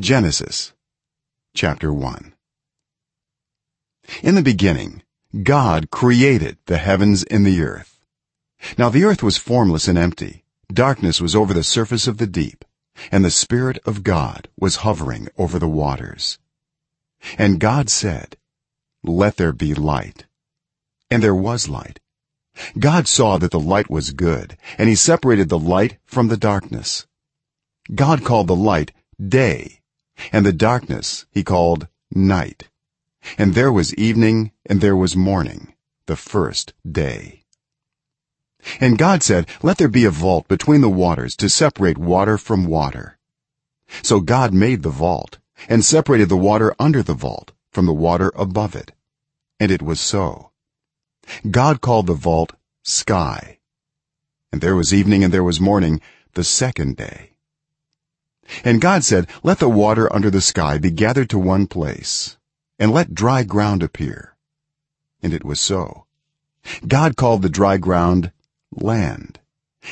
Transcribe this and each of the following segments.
genesis chapter 1 in the beginning god created the heavens and the earth. Now the earth was formless and empty. Darkness was over the surface of the deep and the spirit of god was hovering over the waters. And god said let there be light. And there was light. God saw that the light was good and he separated the light from the darkness. God called the light day and the darkness he called night. And there was evening and there was morning the first day. And god said let there be a vault between the waters to separate water from water. So god made the vault and separated the water under the vault from the water above it. And it was so. God called the vault sky. And there was evening and there was morning the second day and god said let the water under the sky be gathered to one place and let dry ground appear. And it was so. God called the dry ground land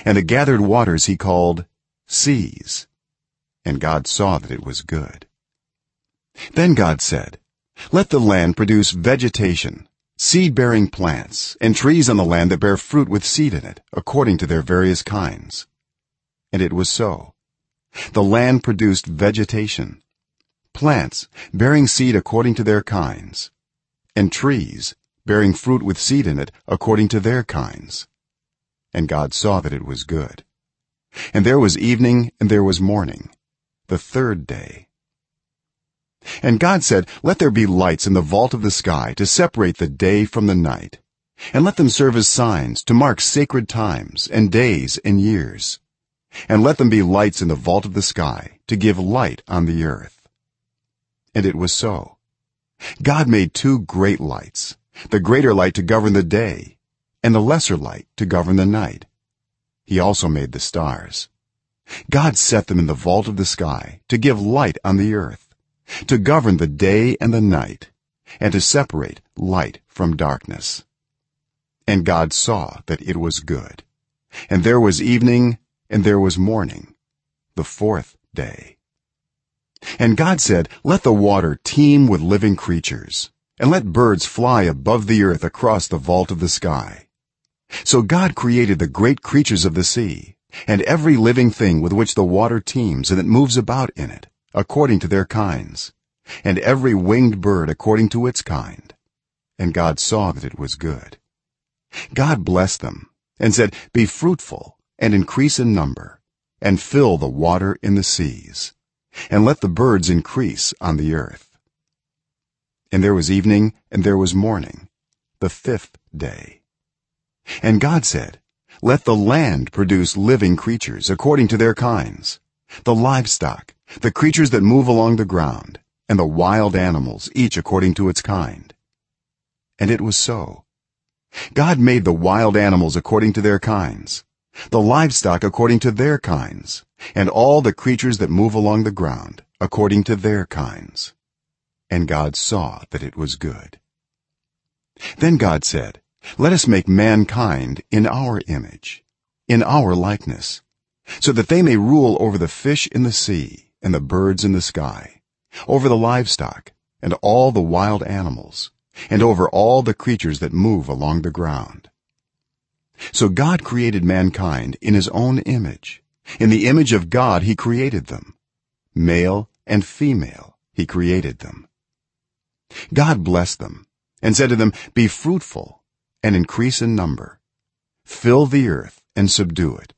and the gathered waters he called seas and god saw that it was good. Then god said let the land produce vegetation seed-bearing plants and trees on the land that bear fruit with seed in it according to their various kinds. And it was so the land produced vegetation plants bearing seed according to their kinds and trees bearing fruit with seed in it according to their kinds. And god saw that it was good. And there was evening and there was morning the third day. And god said let there be lights in the vault of the sky to separate the day from the night and let them serve as signs to mark sacred times and days and years and let them be lights in the vault of the sky to give light on the earth. And it was so. God made two great lights the greater light to govern the day and the lesser light to govern the night. He also made the stars. God set them in the vault of the sky to give light on the earth to govern the day and the night and to separate light from darkness. And god saw that it was good. And there was evening and there was morning the fourth day. And god said let the water teem with living creatures and let birds fly above the earth across the vault of the sky. So god created the great creatures of the sea and every living thing with which the water teems and that moves about in it according to their kinds and every winged bird according to its kind. And god saw that it was good. God blessed them and said be fruitful and increase in number and fill the water in the seas and let the birds increase on the earth. And there was evening and there was morning the fifth day. And god said let the land produce living creatures according to their kinds the livestock the creatures that move along the ground and the wild animals each according to its kind. And it was so. God made the wild animals according to their kinds the livestock according to their kinds and all the creatures that move along the ground according to their kinds. And god saw that it was good. Then god said let us make mankind in our image in our likeness so that they may rule over the fish in the sea and the birds in the sky over the livestock and all the wild animals and over all the creatures that move along the ground so god created mankind in his own image. In the image of god he created them. Male and female he created them. God blessed them and said to them be fruitful and increase in number. Fill the earth and subdue it.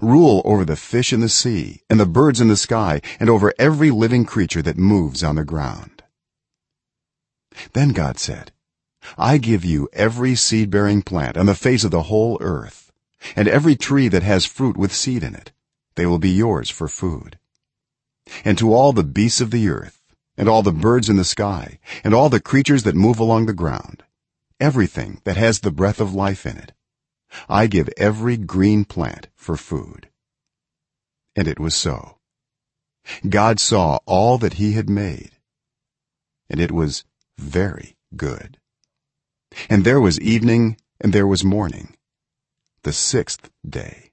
Rule over the fish in the sea and the birds in the sky and over every living creature that moves on the ground. Then god said i give you every seed-bearing plant on the face of the whole earth and every tree that has fruit with seed in it they will be yours for food. And to all the beasts of the earth and all the birds in the sky and all the creatures that move along the ground everything that has the breath of life in it i give every green plant for food. And it was so. God saw all that he had made and it was very good and there was evening and there was morning the sixth day